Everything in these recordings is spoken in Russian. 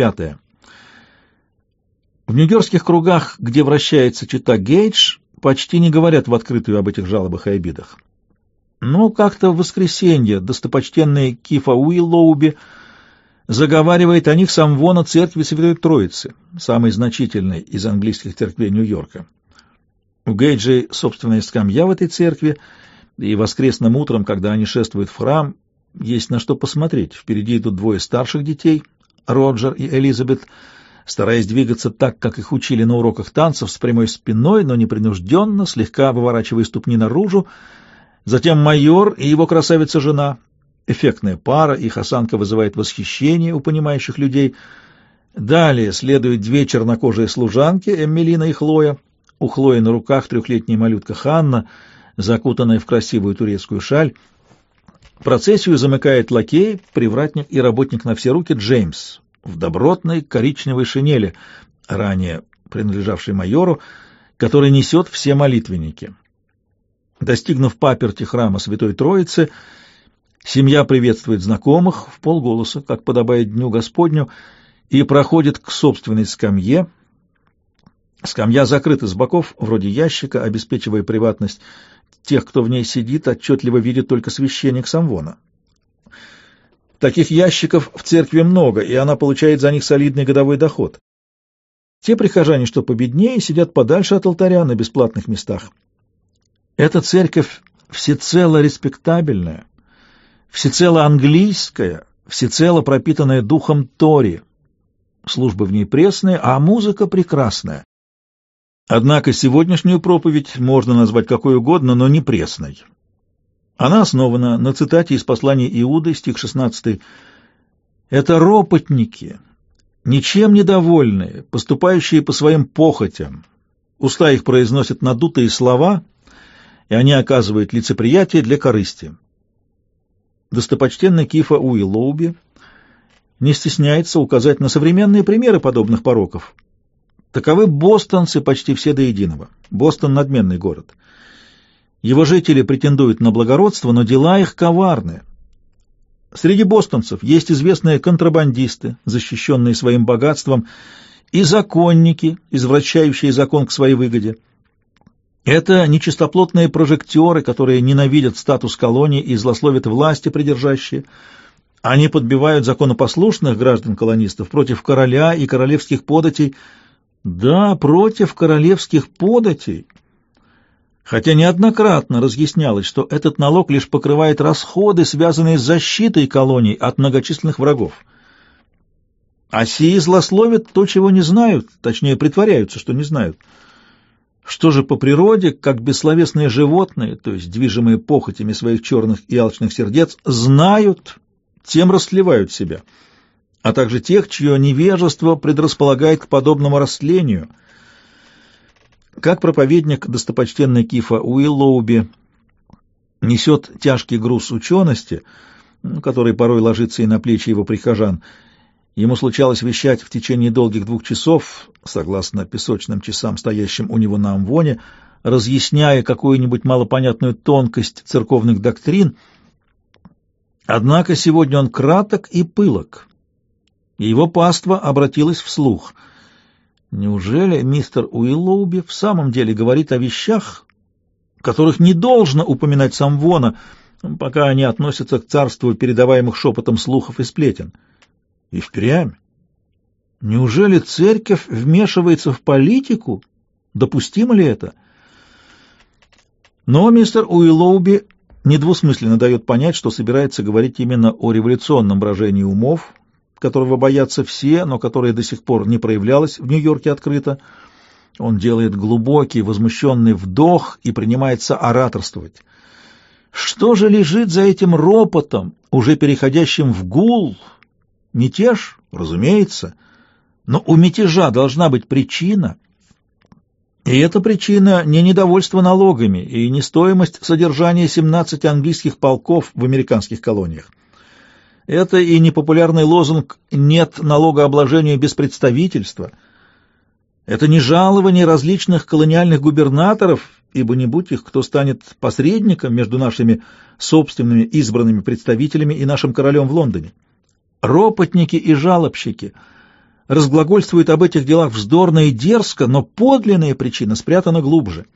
Пятое. В нью-йоркских кругах, где вращается чита Гейдж, почти не говорят в открытую об этих жалобах и обидах. Но как-то в воскресенье достопочтенный Кифа Уиллоуби заговаривает о них самвона церкви Святой Троицы, самой значительной из английских церквей Нью-Йорка. У Гейджей собственная скамья в этой церкви, и воскресным утром, когда они шествуют в храм, есть на что посмотреть. Впереди идут двое старших детей, Роджер и Элизабет, стараясь двигаться так, как их учили на уроках танцев, с прямой спиной, но непринужденно, слегка выворачивая ступни наружу. Затем майор и его красавица-жена. Эффектная пара, их осанка вызывает восхищение у понимающих людей. Далее следуют две чернокожие служанки, Эмилина и Хлоя. У Хлои на руках трехлетняя малютка Ханна, закутанная в красивую турецкую шаль. Процессию замыкает лакей, привратник и работник на все руки Джеймс в добротной коричневой шинели, ранее принадлежавшей майору, который несет все молитвенники. Достигнув паперти храма Святой Троицы, семья приветствует знакомых в полголоса, как подобает Дню Господню, и проходит к собственной скамье. Скамья закрыта с боков, вроде ящика, обеспечивая приватность Тех, кто в ней сидит, отчетливо видит только священник Самвона. Таких ящиков в церкви много, и она получает за них солидный годовой доход. Те прихожане, что победнее, сидят подальше от алтаря на бесплатных местах. Эта церковь всецело респектабельная, всецело английская, всецело пропитанная духом Тори. Службы в ней пресные, а музыка прекрасная. Однако сегодняшнюю проповедь можно назвать какой угодно, но не пресной. Она основана на цитате из послания Иуды, стих 16. «Это ропотники, ничем недовольные, поступающие по своим похотям. Уста их произносят надутые слова, и они оказывают лицеприятие для корысти». Достопочтенный Кифа Уиллоуби не стесняется указать на современные примеры подобных пороков – Таковы бостонцы почти все до единого. Бостон — надменный город. Его жители претендуют на благородство, но дела их коварные. Среди бостонцев есть известные контрабандисты, защищенные своим богатством, и законники, извращающие закон к своей выгоде. Это нечистоплотные прожектеры, которые ненавидят статус колонии и злословят власти придержащие. Они подбивают законопослушных граждан-колонистов против короля и королевских податей – да, против королевских податей. Хотя неоднократно разъяснялось, что этот налог лишь покрывает расходы, связанные с защитой колоний от многочисленных врагов. А сии злословят то, чего не знают, точнее притворяются, что не знают. Что же по природе, как бессловесные животные, то есть движимые похотями своих черных и алчных сердец, знают, тем расслевают себя — а также тех, чье невежество предрасполагает к подобному растлению. Как проповедник достопочтенный Кифа Уиллоуби несет тяжкий груз учености, который порой ложится и на плечи его прихожан, ему случалось вещать в течение долгих двух часов, согласно песочным часам, стоящим у него на амвоне, разъясняя какую-нибудь малопонятную тонкость церковных доктрин, однако сегодня он краток и пылок его паства обратилась вслух. Неужели мистер Уиллоуби в самом деле говорит о вещах, которых не должно упоминать сам Вона, пока они относятся к царству передаваемых шепотом слухов и сплетен? И впрямь. Неужели церковь вмешивается в политику? Допустимо ли это? Но мистер Уиллоуби недвусмысленно дает понять, что собирается говорить именно о революционном брожении умов, которого боятся все, но которое до сих пор не проявлялось в Нью-Йорке открыто. Он делает глубокий, возмущенный вдох и принимается ораторствовать. Что же лежит за этим ропотом, уже переходящим в гул? Мятеж, разумеется, но у мятежа должна быть причина. И эта причина не недовольство налогами и не стоимость содержания 17 английских полков в американских колониях. Это и непопулярный лозунг «нет налогообложения без представительства». Это не жалование различных колониальных губернаторов, ибо не будь их, кто станет посредником между нашими собственными избранными представителями и нашим королем в Лондоне. Ропотники и жалобщики разглагольствует об этих делах вздорно и дерзко, но подлинная причина спрятана глубже.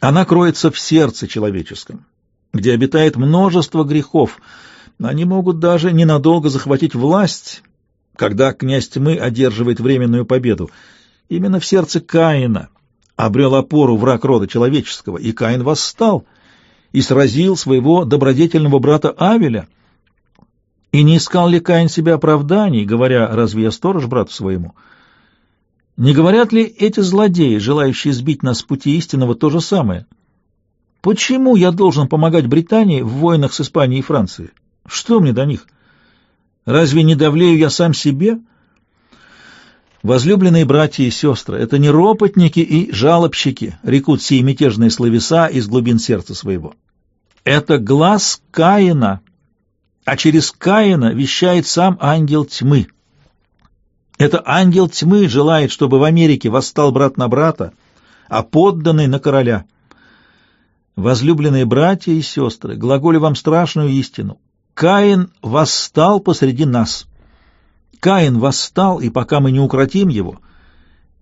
Она кроется в сердце человеческом, где обитает множество грехов. Они могут даже ненадолго захватить власть, когда князь тьмы одерживает временную победу. Именно в сердце Каина обрел опору враг рода человеческого, и Каин восстал и сразил своего добродетельного брата Авеля. И не искал ли Каин себе оправданий, говоря, разве я сторож брату своему? Не говорят ли эти злодеи, желающие сбить нас с пути истинного, то же самое? Почему я должен помогать Британии в войнах с Испанией и Францией? Что мне до них? Разве не давлею я сам себе?» Возлюбленные братья и сестры, это не ропотники и жалобщики, рекут сии мятежные словеса из глубин сердца своего. Это глаз Каина, а через Каина вещает сам ангел тьмы. Это ангел тьмы желает, чтобы в Америке восстал брат на брата, а подданный на короля. Возлюбленные братья и сестры, глаголю вам страшную истину. Каин восстал посреди нас. Каин восстал, и пока мы не укротим его,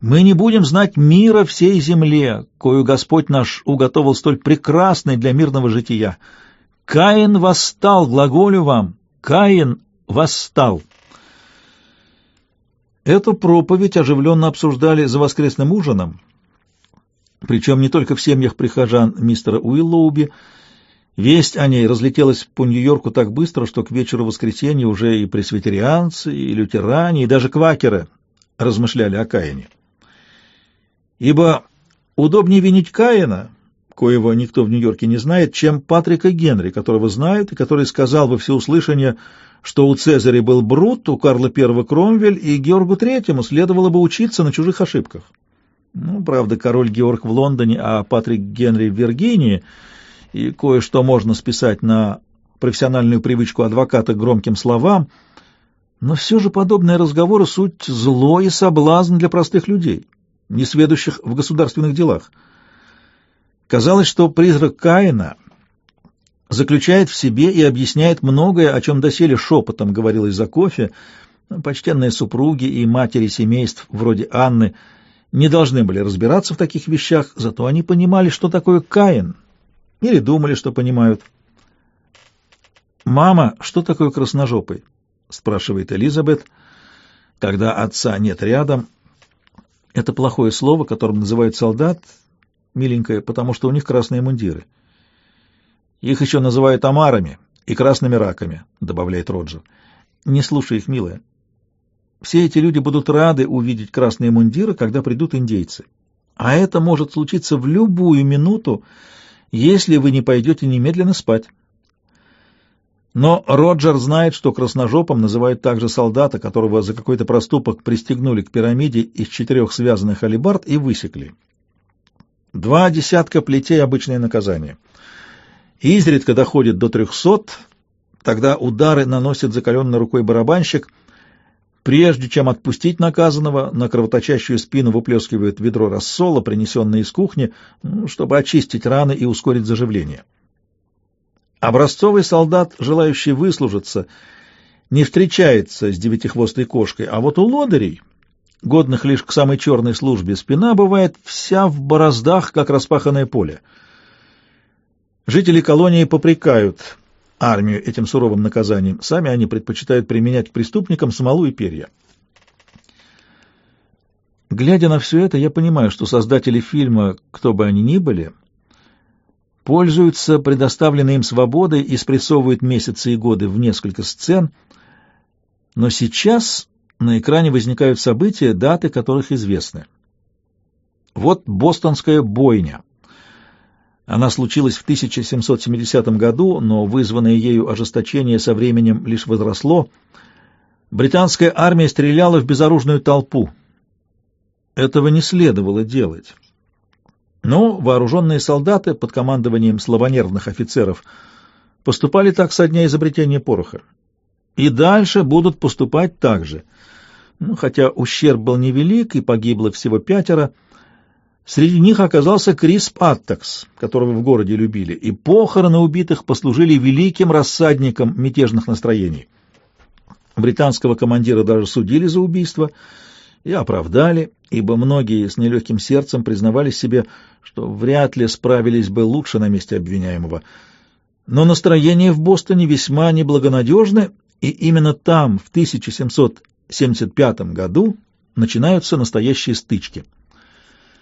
мы не будем знать мира всей земле, кою Господь наш уготовил столь прекрасной для мирного жития. Каин восстал, глаголю вам, Каин восстал. Эту проповедь оживленно обсуждали за воскресным ужином, причем не только в семьях прихожан мистера Уиллоуби, Весть о ней разлетелась по Нью-Йорку так быстро, что к вечеру воскресенья уже и пресвитерианцы, и лютеране, и даже квакеры размышляли о Каине. Ибо удобнее винить Каина, коего никто в Нью-Йорке не знает, чем Патрика Генри, которого знают и который сказал во всеуслышание, что у Цезаря был Брут, у Карла I Кромвель, и Георгу Третьему следовало бы учиться на чужих ошибках. Ну, правда, король Георг в Лондоне, а Патрик Генри в Виргинии — и кое-что можно списать на профессиональную привычку адвоката к громким словам, но все же подобные разговоры — суть зло и соблазн для простых людей, не сведущих в государственных делах. Казалось, что призрак Каина заключает в себе и объясняет многое, о чем доселе шепотом говорилось за кофе. Почтенные супруги и матери семейств вроде Анны не должны были разбираться в таких вещах, зато они понимали, что такое Каин — или думали, что понимают. «Мама, что такое красножопый?» — спрашивает Элизабет, когда отца нет рядом. Это плохое слово, которым называют солдат, миленькое, потому что у них красные мундиры. Их еще называют омарами и красными раками, добавляет Роджер. Не слушай их, милая. Все эти люди будут рады увидеть красные мундиры, когда придут индейцы. А это может случиться в любую минуту, если вы не пойдете немедленно спать. Но Роджер знает, что красножопом называют также солдата, которого за какой-то проступок пристегнули к пирамиде из четырех связанных алибард и высекли. Два десятка плетей — обычное наказание. Изредка доходит до трехсот, тогда удары наносит закаленной рукой барабанщик — Прежде чем отпустить наказанного, на кровоточащую спину выплескивают ведро рассола, принесенное из кухни, ну, чтобы очистить раны и ускорить заживление. Образцовый солдат, желающий выслужиться, не встречается с девятихвостой кошкой, а вот у лодырей, годных лишь к самой черной службе, спина бывает вся в бороздах, как распаханное поле. Жители колонии попрекают армию этим суровым наказанием. Сами они предпочитают применять к преступникам смолу и перья. Глядя на все это, я понимаю, что создатели фильма, кто бы они ни были, пользуются предоставленной им свободой и спрессовывают месяцы и годы в несколько сцен, но сейчас на экране возникают события, даты которых известны. Вот бостонская бойня — она случилась в 1770 году, но вызванное ею ожесточение со временем лишь возросло. Британская армия стреляла в безоружную толпу. Этого не следовало делать. Но вооруженные солдаты под командованием слабонервных офицеров поступали так со дня изобретения пороха. И дальше будут поступать так же. Ну, хотя ущерб был невелик и погибло всего пятеро – Среди них оказался Крис Паттекс, которого в городе любили, и похороны убитых послужили великим рассадником мятежных настроений. Британского командира даже судили за убийство и оправдали, ибо многие с нелегким сердцем признавали себе, что вряд ли справились бы лучше на месте обвиняемого. Но настроение в Бостоне весьма неблагонадежно, и именно там, в 1775 году, начинаются настоящие стычки —